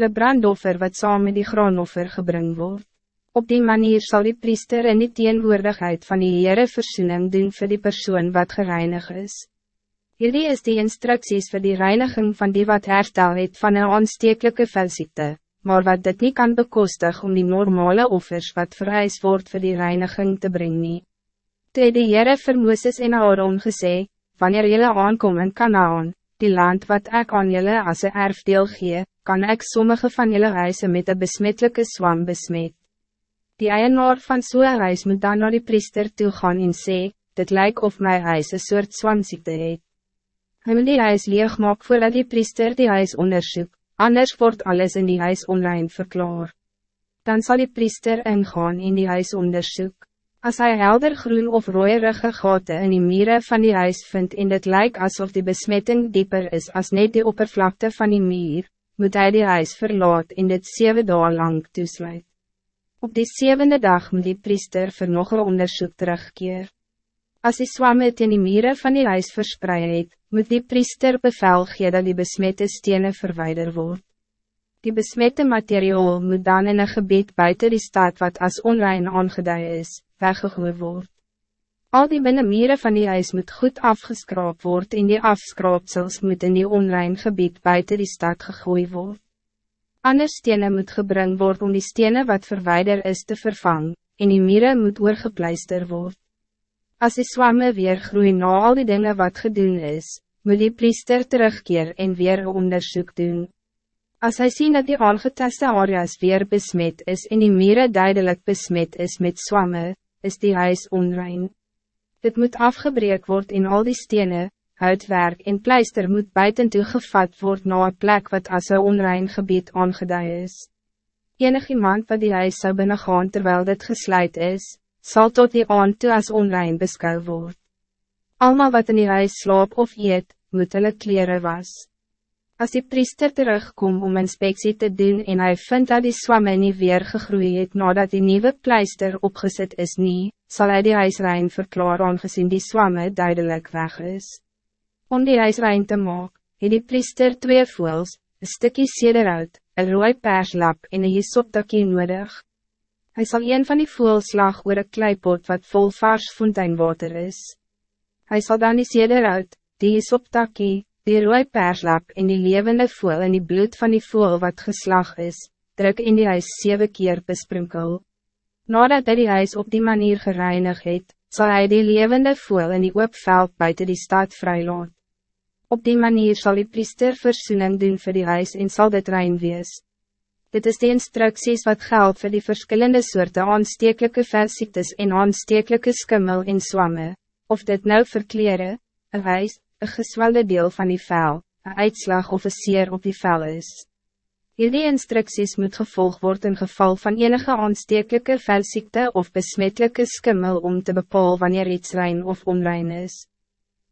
Le brandoffer wat saam met die graanoffer gebring word. Op die manier zal die priester in die teenwoordigheid van die Heere versoening doen voor die persoon wat gereinig is. Hierdie is die instructies voor die reiniging van die wat herstel het van een aanstekelijke velziekte, maar wat dit niet kan bekostig om die normale offers wat vereis wordt voor die reiniging te brengen. Toe die Heere vir Mooses en Aaron gesê, wanneer jullie aankomen in Kanaan, die land wat ik aan jullie als een erfdeel gee, kan ik sommige van jullie huizen met een besmettelijke zwam besmet. Die eienaar van so'n huis moet dan naar die priester toe gaan en sê, dit lijkt of my huis een soort swamziekte het. Hy moet die huis leegmaak voordat die priester die huis onderzoek, anders wordt alles in die huis online verklaar. Dan zal die priester ingaan in die huis onderzoek. Als hij helder groen of rooierige gaten in die mieren van die huis vindt en dit lijkt alsof die besmetting dieper is als net die oppervlakte van die mier, moet hij die huis verlaat en dit zeven dagen lang toesluit. Op die zevende dag moet die priester vir nog een onderzoek terugkeer. Als die swamme in die mieren van die huis verspreid het, moet die priester bevel gee dat die besmette stenen verwijder word. Die besmette materiaal moet dan in een gebied buiten die stad wat als onrein aangeduid is, weggegooid word. Al die binnenmieren van die huis moet goed afgeskraap word en die afskraapsels moet in die onrein gebied buiten die stad gegooid word. Anders stenen moet gebring word om die stenen wat verwijder is te vervangen, en die mieren moet oorgepleister word. Als die swamme weer groeien na al die dingen wat gedoen is, moet die priester terugkeer en weer een onderzoek doen. Als hij ziet dat die aangeteste areas weer besmet is en die mieren duidelijk besmet is met zwammen, is die huis onrein. Dit moet afgebreek worden in al die stenen, houtwerk en pleister moet buiten toegevat worden naar een plek wat als een onrein gebied aangeduid is. Enig iemand wat die huis zou binnengaan terwijl dit gesluit is, zal tot die aan toe as onrein beskou word. Almal wat in die huis slaap of eet, moet hulle kleren was. Als die priester terugkomt om inspectie te doen en hij vindt dat die swamme niet weer gegroeid het nadat die nieuwe pleister opgezet is niet, zal hij die huisrein verklaren aangezien die swamme duidelijk weg is. Om die huisrein te maken, het die priester twee voels, een stukje sederhout, een rooi perslap en een hisoptakkie nodig. Hij zal een van die voels slag oor een kleipot wat vol vars fonteinwater is. Hij zal dan die sederhout, die hisoptakkie, die rooi perslap en die levende voel en die bloed van die voel wat geslag is, druk in die huis zeven keer besprinkel. Nadat hij die huis op die manier gereinigd het, zal hij die levende voel in die oopveld buiten die stad vrijlaat. Op die manier zal die priester versoening doen voor die huis en zal dit rein wees. Dit is de instructies wat geldt voor die verschillende soorten aanstekelijke velziektes en aanstekelijke skimmel en swamme, of dit nou verkleren, een huis, een geswelde deel van die vel, een uitslag of een seer op die vel is. Hierdie instructies moet gevolg worden in geval van enige aanstekelijke velziekte of besmettelijke skimmel om te bepalen wanneer iets rein of onrein is.